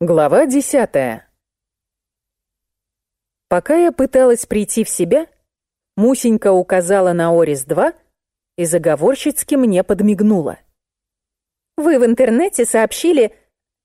Глава десятая. Пока я пыталась прийти в себя, Мусенька указала на Орис-2 и заговорщицки мне подмигнула. «Вы в интернете сообщили,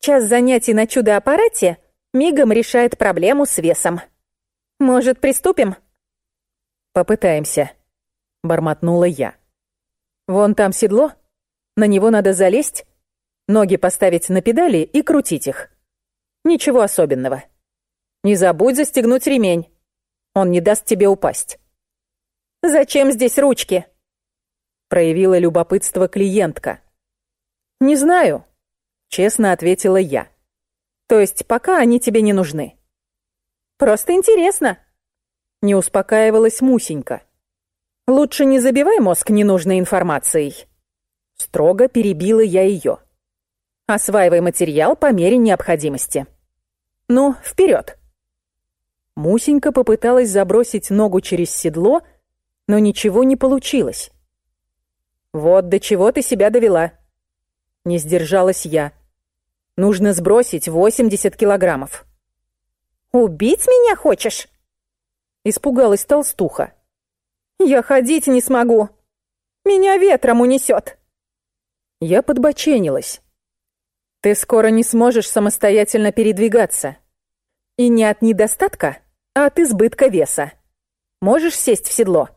час занятий на чудо-аппарате мигом решает проблему с весом. Может, приступим?» «Попытаемся», — бормотнула я. «Вон там седло, на него надо залезть, ноги поставить на педали и крутить их. Ничего особенного. Не забудь застегнуть ремень. Он не даст тебе упасть. «Зачем здесь ручки?» Проявила любопытство клиентка. «Не знаю», — честно ответила я. «То есть пока они тебе не нужны». «Просто интересно», — не успокаивалась Мусенька. «Лучше не забивай мозг ненужной информацией». Строго перебила я ее. Осваивай материал по мере необходимости. Ну, вперед! Мусенька попыталась забросить ногу через седло, но ничего не получилось. Вот до чего ты себя довела. Не сдержалась я. Нужно сбросить 80 килограммов. «Убить меня хочешь?» Испугалась толстуха. «Я ходить не смогу. Меня ветром унесет». Я подбоченилась. Ты скоро не сможешь самостоятельно передвигаться. И не от недостатка, а от избытка веса. Можешь сесть в седло?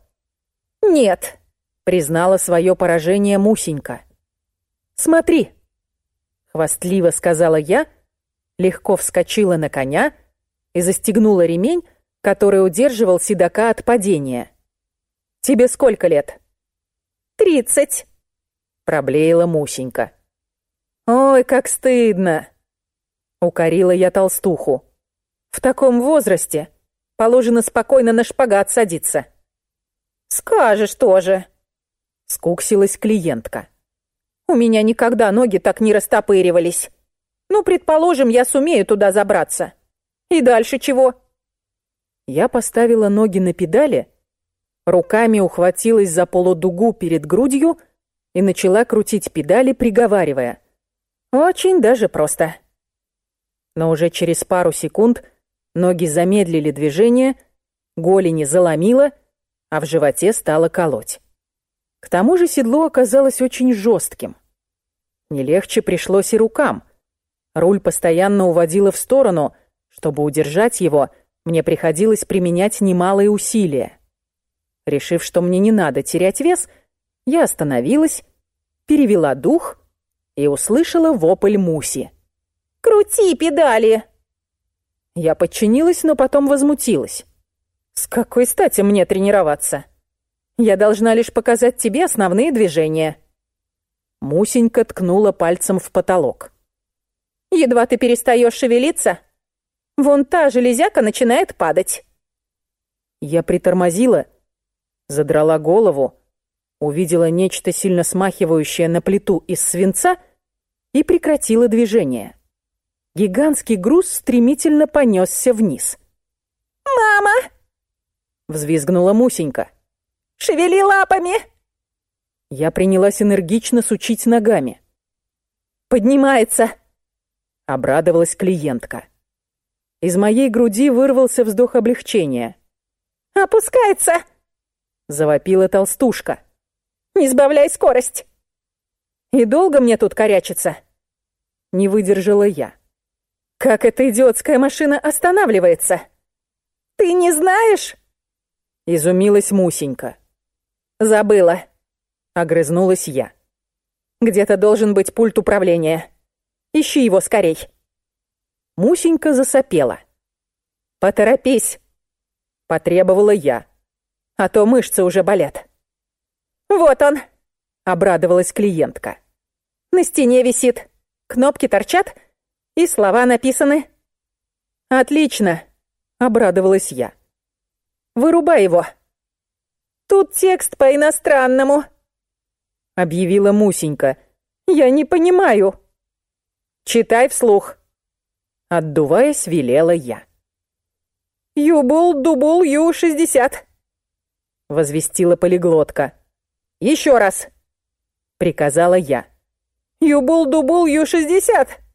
Нет, признала свое поражение Мусенька. Смотри, хвастливо сказала я, легко вскочила на коня и застегнула ремень, который удерживал седока от падения. Тебе сколько лет? Тридцать, проблеяла Мусенька. «Ой, как стыдно!» — укорила я толстуху. «В таком возрасте положено спокойно на шпагат садиться». «Скажешь тоже!» — скуксилась клиентка. «У меня никогда ноги так не растопыривались. Ну, предположим, я сумею туда забраться. И дальше чего?» Я поставила ноги на педали, руками ухватилась за полудугу перед грудью и начала крутить педали, приговаривая — очень даже просто. Но уже через пару секунд ноги замедлили движение, голени заломило, а в животе стало колоть. К тому же седло оказалось очень жестким. Не легче пришлось и рукам. Руль постоянно уводило в сторону. Чтобы удержать его, мне приходилось применять немалые усилия. Решив, что мне не надо терять вес, я остановилась, перевела дух и услышала вопль Муси. «Крути педали!» Я подчинилась, но потом возмутилась. «С какой стати мне тренироваться? Я должна лишь показать тебе основные движения». Мусенька ткнула пальцем в потолок. «Едва ты перестаешь шевелиться, вон та железяка начинает падать». Я притормозила, задрала голову, увидела нечто сильно смахивающее на плиту из свинца и прекратила движение. Гигантский груз стремительно понесся вниз. «Мама!» — взвизгнула Мусенька. «Шевели лапами!» Я принялась энергично сучить ногами. «Поднимается!» — обрадовалась клиентка. Из моей груди вырвался вздох облегчения. «Опускается!» — завопила толстушка. «Не сбавляй скорость!» «И долго мне тут корячиться?» Не выдержала я. «Как эта идиотская машина останавливается?» «Ты не знаешь?» Изумилась Мусенька. «Забыла», — огрызнулась я. «Где-то должен быть пульт управления. Ищи его скорей». Мусенька засопела. «Поторопись», — потребовала я, а то мышцы уже болят. «Вот он», — обрадовалась клиентка. «На стене висит». Кнопки торчат, и слова написаны. Отлично, обрадовалась я. Вырубай его. Тут текст по-иностранному, объявила Мусенька. Я не понимаю. Читай вслух. Отдуваясь, велела я. «Юбул-дубул Ю-60», — возвестила полиглотка. «Еще раз», — приказала я. Юбул-дубул Ю-60!» —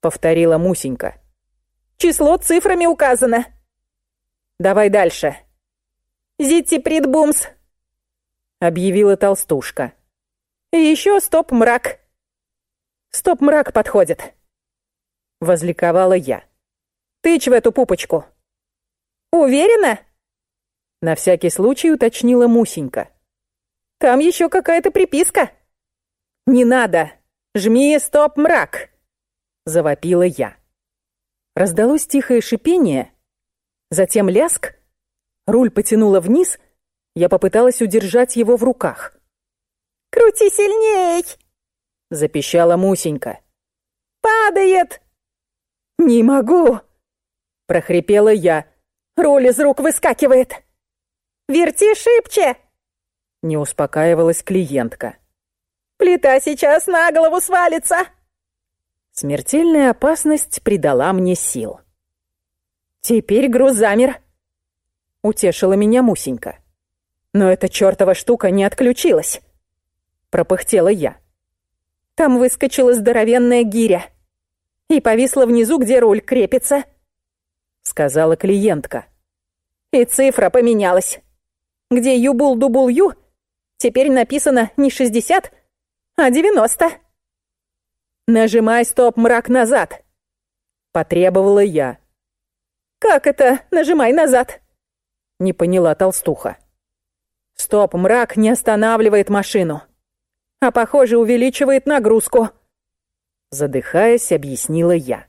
повторила Мусенька. «Число цифрами указано». «Давай дальше». «Зиттипритбумс», — объявила толстушка. «И еще стоп-мрак». «Стоп-мрак подходит», — возликовала я. «Тычь в эту пупочку». «Уверена?» На всякий случай уточнила Мусенька. «Там еще какая-то приписка». «Не надо! Жми стоп-мрак!» Завопила я. Раздалось тихое шипение, затем ляск, руль потянуло вниз, я попыталась удержать его в руках. «Крути сильней!» — запищала Мусенька. «Падает!» «Не могу!» — прохрипела я. «Руль из рук выскакивает!» «Верти шибче!» — не успокаивалась клиентка. «Плита сейчас на голову свалится!» Смертельная опасность придала мне сил. «Теперь груз замер», — утешила меня Мусенька. «Но эта чертова штука не отключилась», — пропыхтела я. Там выскочила здоровенная гиря и повисла внизу, где руль крепится, — сказала клиентка. И цифра поменялась. Где юбул-дубул-ю, теперь написано не шестьдесят, а девяносто. «Нажимай стоп-мрак назад!» — потребовала я. «Как это нажимай назад?» — не поняла толстуха. «Стоп-мрак не останавливает машину, а, похоже, увеличивает нагрузку», — задыхаясь, объяснила я.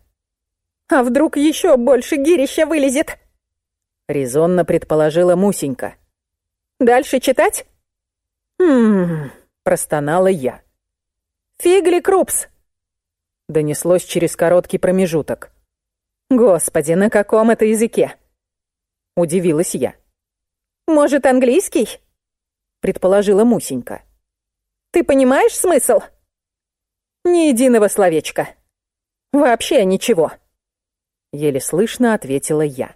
«А вдруг еще больше гирища вылезет?» — резонно предположила Мусенька. «Дальше читать?» «Хм...» — простонала я. «Фигли Крупс!» Донеслось через короткий промежуток. «Господи, на каком это языке?» Удивилась я. «Может, английский?» Предположила Мусенька. «Ты понимаешь смысл?» «Ни единого словечка. Вообще ничего». Еле слышно ответила я.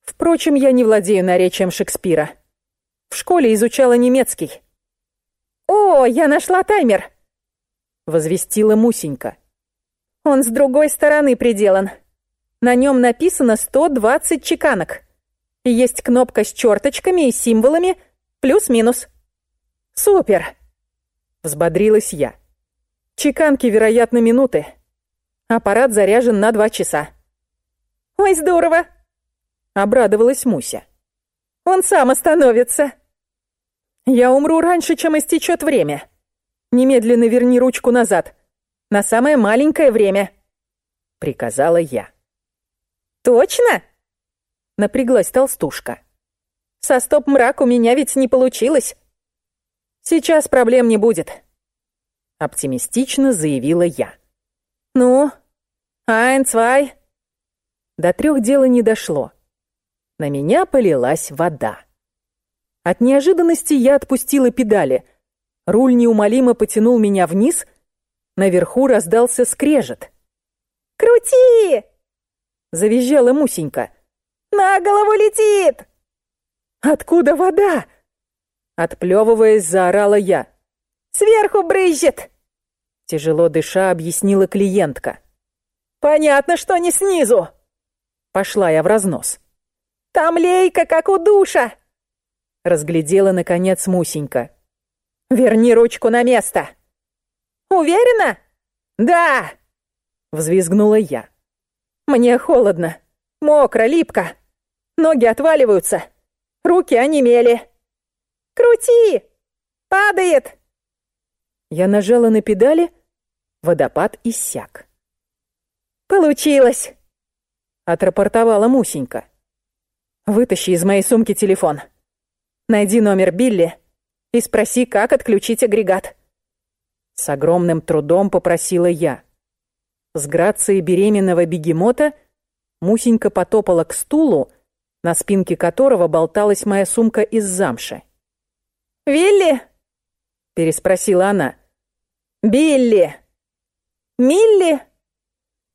Впрочем, я не владею наречием Шекспира. В школе изучала немецкий. «О, я нашла таймер!» Возвестила Мусенька. Он с другой стороны приделан. На нем написано 120 чеканок. Есть кнопка с черточками и символами плюс-минус. Супер! Взбодрилась я. Чеканки, вероятно, минуты. Аппарат заряжен на два часа. Ой, здорово! Обрадовалась Муся. Он сам остановится. Я умру раньше, чем истечет время. Немедленно верни ручку назад. На самое маленькое время. Приказала я. Точно? Напряглась толстушка. Со стоп-мрак у меня ведь не получилось. Сейчас проблем не будет. Оптимистично заявила я. Ну, айн, цвай. До трех дела не дошло. На меня полилась вода. От неожиданности я отпустила педали. Руль неумолимо потянул меня вниз. Наверху раздался скрежет. «Крути!» — завизжала Мусенька. «На голову летит!» «Откуда вода?» Отплевываясь, заорала я. «Сверху брызжет!» Тяжело дыша, объяснила клиентка. «Понятно, что не снизу!» Пошла я в разнос. «Там лейка, как у душа!» Разглядела, наконец, Мусенька. «Верни ручку на место!» «Уверена?» «Да!» Взвизгнула я. «Мне холодно, мокро, липко. Ноги отваливаются, руки онемели. Крути! Падает!» Я нажала на педали, водопад иссяк. «Получилось!» — отрапортовала Мусенька. «Вытащи из моей сумки телефон. Найди номер Билли и спроси, как отключить агрегат». С огромным трудом попросила я. С грацией беременного бегемота Мусенька потопала к стулу, на спинке которого болталась моя сумка из замши. «Вилли?» — переспросила она. «Билли!» «Милли?»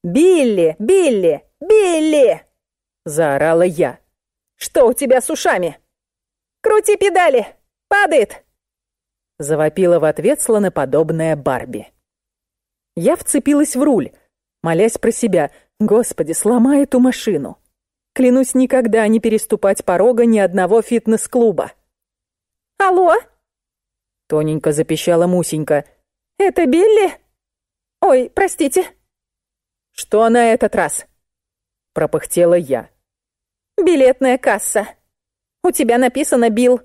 «Билли! Билли! Билли!» — заорала я. «Что у тебя с ушами?» «Крути педали! Падает!» Завопила в ответ слоноподобная Барби. Я вцепилась в руль, молясь про себя, «Господи, сломай эту машину!» Клянусь никогда не переступать порога ни одного фитнес-клуба. «Алло?» — тоненько запищала Мусенька. «Это Билли? Ой, простите». «Что на этот раз?» — пропыхтела я. «Билетная касса. У тебя написано Билл.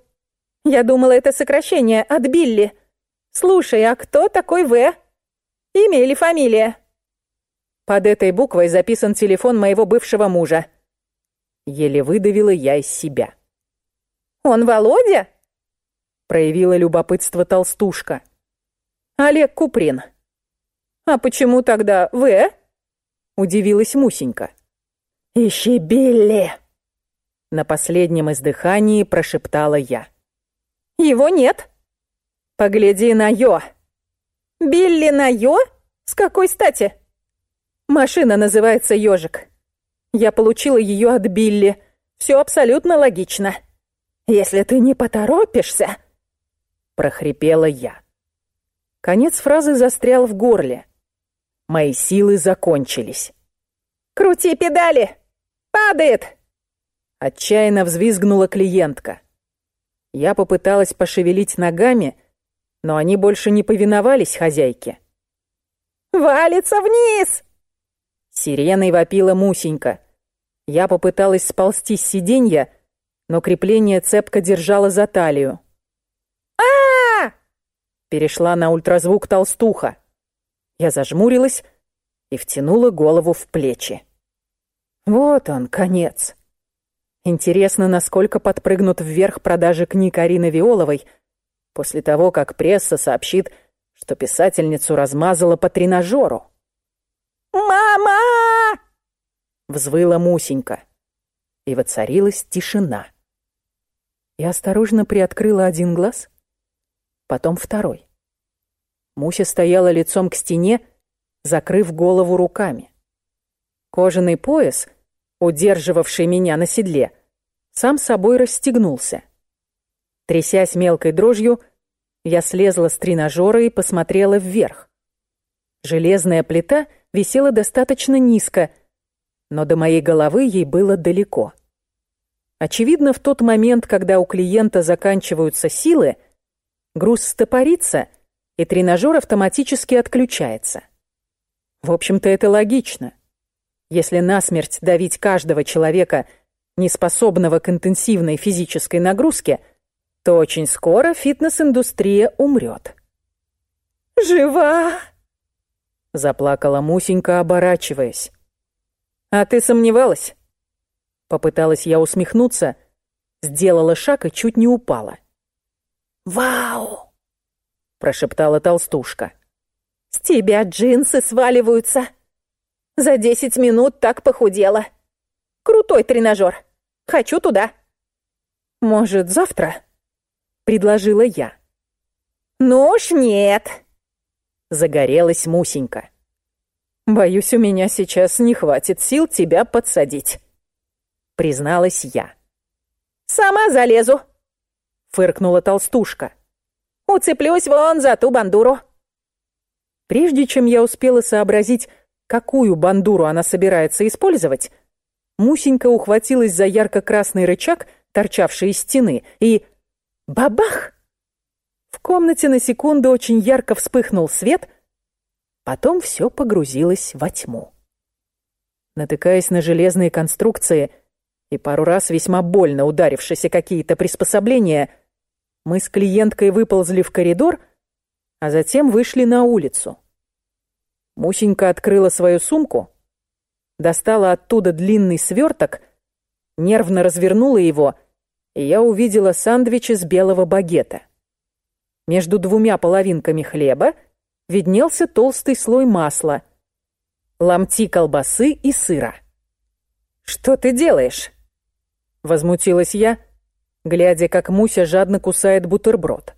Я думала, это сокращение от Билли. Слушай, а кто такой В? Имя или фамилия?» Под этой буквой записан телефон моего бывшего мужа. Еле выдавила я из себя. «Он Володя?» Проявила любопытство толстушка. «Олег Куприн». «А почему тогда вы?» Удивилась Мусенька. «Ищи Билли!» На последнем издыхании прошептала я. «Его нет!» «Погляди на Йо!» «Билли на Йо? С какой стати?» «Машина называется Ёжик. Я получила ее от Билли. Все абсолютно логично. Если ты не поторопишься, прохрипела я. Конец фразы застрял в горле. Мои силы закончились. Крути педали. Падает. Отчаянно взвизгнула клиентка. Я попыталась пошевелить ногами, но они больше не повиновались хозяйке. «Валится вниз!» Сиреной вопила Мусенька. Я попыталась сползти с сиденья, но крепление цепко держало за талию. а, -а, -а Перешла на ультразвук толстуха. Я зажмурилась и втянула голову в плечи. Вот он, конец. Интересно, насколько подпрыгнут вверх продажи книг Арины Виоловой после того, как пресса сообщит, что писательницу размазала по тренажеру. «Мама!» — взвыла Мусенька. И воцарилась тишина. Я осторожно приоткрыла один глаз, потом второй. Муся стояла лицом к стене, закрыв голову руками. Кожаный пояс, удерживавший меня на седле, сам собой расстегнулся. Трясясь мелкой дрожью, я слезла с тренажера и посмотрела вверх. Железная плита — висела достаточно низко, но до моей головы ей было далеко. Очевидно, в тот момент, когда у клиента заканчиваются силы, груз стопорится, и тренажер автоматически отключается. В общем-то, это логично. Если насмерть давить каждого человека, неспособного к интенсивной физической нагрузке, то очень скоро фитнес-индустрия умрет. «Жива!» Заплакала Мусенька, оборачиваясь. «А ты сомневалась?» Попыталась я усмехнуться, сделала шаг и чуть не упала. «Вау!» прошептала толстушка. «С тебя джинсы сваливаются. За десять минут так похудела. Крутой тренажер. Хочу туда». «Может, завтра?» — предложила я. «Ну уж нет», Загорелась Мусенька. «Боюсь, у меня сейчас не хватит сил тебя подсадить», — призналась я. «Сама залезу», — фыркнула толстушка. «Уцеплюсь вон за ту бандуру». Прежде чем я успела сообразить, какую бандуру она собирается использовать, Мусенька ухватилась за ярко-красный рычаг, торчавший из стены, и... Бабах! В комнате на секунду очень ярко вспыхнул свет, потом все погрузилось во тьму. Натыкаясь на железные конструкции и пару раз весьма больно ударившись о какие-то приспособления, мы с клиенткой выползли в коридор, а затем вышли на улицу. Мусенька открыла свою сумку, достала оттуда длинный сверток, нервно развернула его, и я увидела сэндвич из белого багета. Между двумя половинками хлеба виднелся толстый слой масла, ломти колбасы и сыра. «Что ты делаешь?» Возмутилась я, глядя, как Муся жадно кусает бутерброд.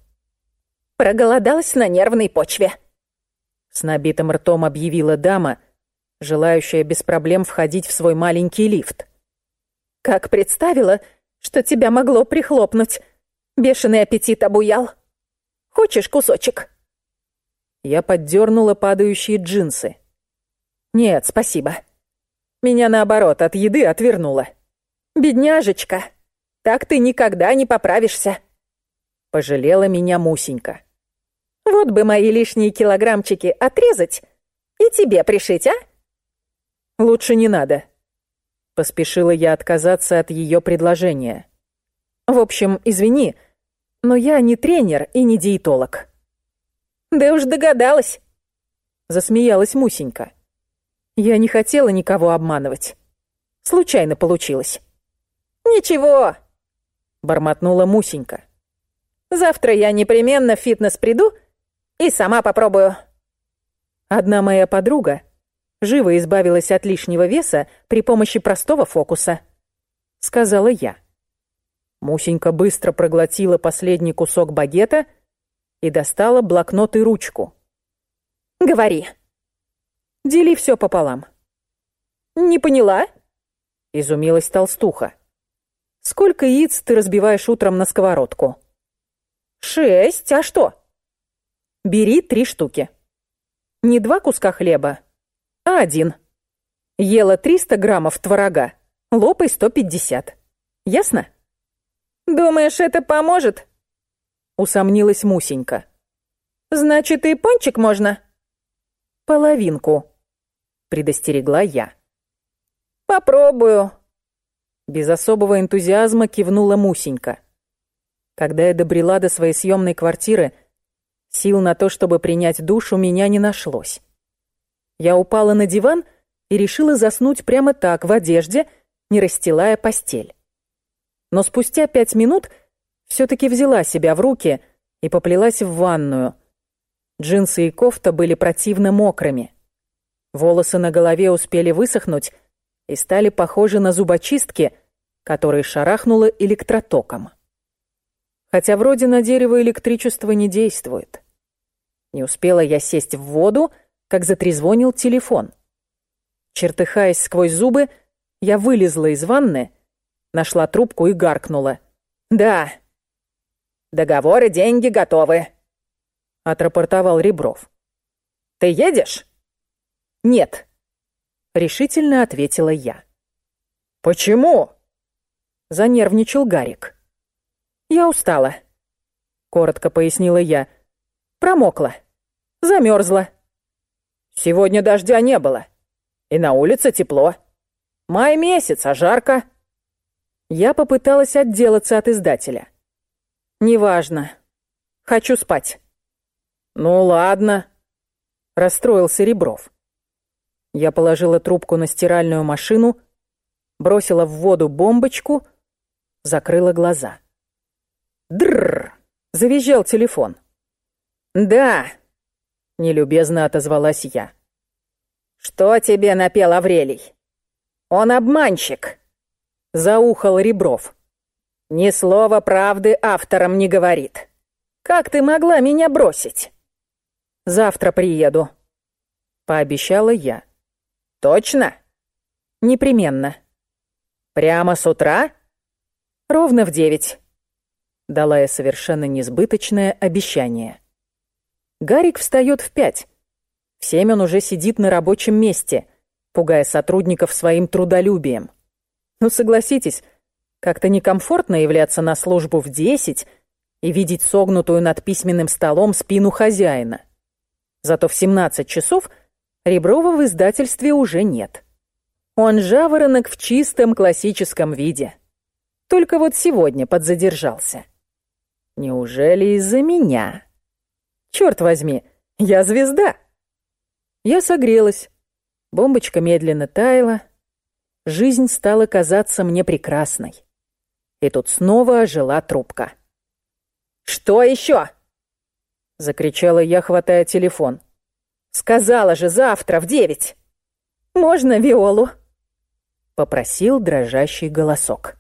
«Проголодалась на нервной почве», — с набитым ртом объявила дама, желающая без проблем входить в свой маленький лифт. «Как представила, что тебя могло прихлопнуть. Бешеный аппетит обуял». Хочешь кусочек?» Я поддернула падающие джинсы. Нет, спасибо. Меня, наоборот, от еды отвернуло. Бедняжечка, так ты никогда не поправишься. Пожалела меня Мусенька. Вот бы мои лишние килограммчики отрезать и тебе пришить, а? Лучше не надо. Поспешила я отказаться от ее предложения. В общем, извини, но я не тренер и не диетолог. Да уж догадалась. Засмеялась Мусенька. Я не хотела никого обманывать. Случайно получилось. «Ничего», — бормотнула Мусенька. «Завтра я непременно в фитнес приду и сама попробую». Одна моя подруга живо избавилась от лишнего веса при помощи простого фокуса, сказала я. Мусенька быстро проглотила последний кусок багета и достала блокнот и ручку. «Говори», Дели все пополам». «Не поняла?» — изумилась толстуха. «Сколько яиц ты разбиваешь утром на сковородку?» «Шесть, а что?» «Бери три штуки. Не два куска хлеба, а один. Ела 300 граммов творога, лопай 150. Ясно?» «Думаешь, это поможет?» — усомнилась Мусенька. «Значит, и пончик можно?» «Половинку», предостерегла я. «Попробую», — без особого энтузиазма кивнула Мусенька. Когда я добрела до своей съемной квартиры, сил на то, чтобы принять душ, у меня не нашлось. Я упала на диван и решила заснуть прямо так, в одежде, не расстилая постель. Но спустя пять минут все-таки взяла себя в руки и поплелась в ванную. Джинсы и кофта были противно мокрыми. Волосы на голове успели высохнуть и стали похожи на зубочистки, которые шарахнуло электротоком. Хотя вроде на дерево электричество не действует. Не успела я сесть в воду, как затрезвонил телефон. Чертыхаясь сквозь зубы, я вылезла из ванны, нашла трубку и гаркнула. «Да». «Договоры, деньги готовы», — отрапортовал Ребров. «Ты едешь?» «Нет», — решительно ответила я. «Почему?» — занервничал Гарик. «Я устала», — коротко пояснила я. «Промокла. Замерзла». «Сегодня дождя не было. И на улице тепло. Май месяц, а жарко». Я попыталась отделаться от издателя. «Неважно. Хочу спать». «Ну ладно», — расстроился Ребров. Я положила трубку на стиральную машину, бросила в воду бомбочку, закрыла глаза. Дрррр! Завизжал телефон. «Да!» — нелюбезно отозвалась я. «Что тебе напел Аврелий? Он обманщик!» — заухал Ребров. «Ни слова правды авторам не говорит. Как ты могла меня бросить?» «Завтра приеду», — пообещала я. Точно? Непременно. Прямо с утра? Ровно в девять. Дала я совершенно несбыточное обещание. Гарик встает в пять. В семь он уже сидит на рабочем месте, пугая сотрудников своим трудолюбием. Ну, согласитесь, как-то некомфортно являться на службу в десять и видеть согнутую над письменным столом спину хозяина. Зато в семнадцать часов – Реброва в издательстве уже нет. Он жаворонок в чистом классическом виде. Только вот сегодня подзадержался. Неужели из-за меня? Черт возьми, я звезда. Я согрелась. Бомбочка медленно таяла. Жизнь стала казаться мне прекрасной. И тут снова ожила трубка. «Что еще?» — закричала я, хватая телефон. Сказала же завтра в девять. Можно Виолу?» Попросил дрожащий голосок.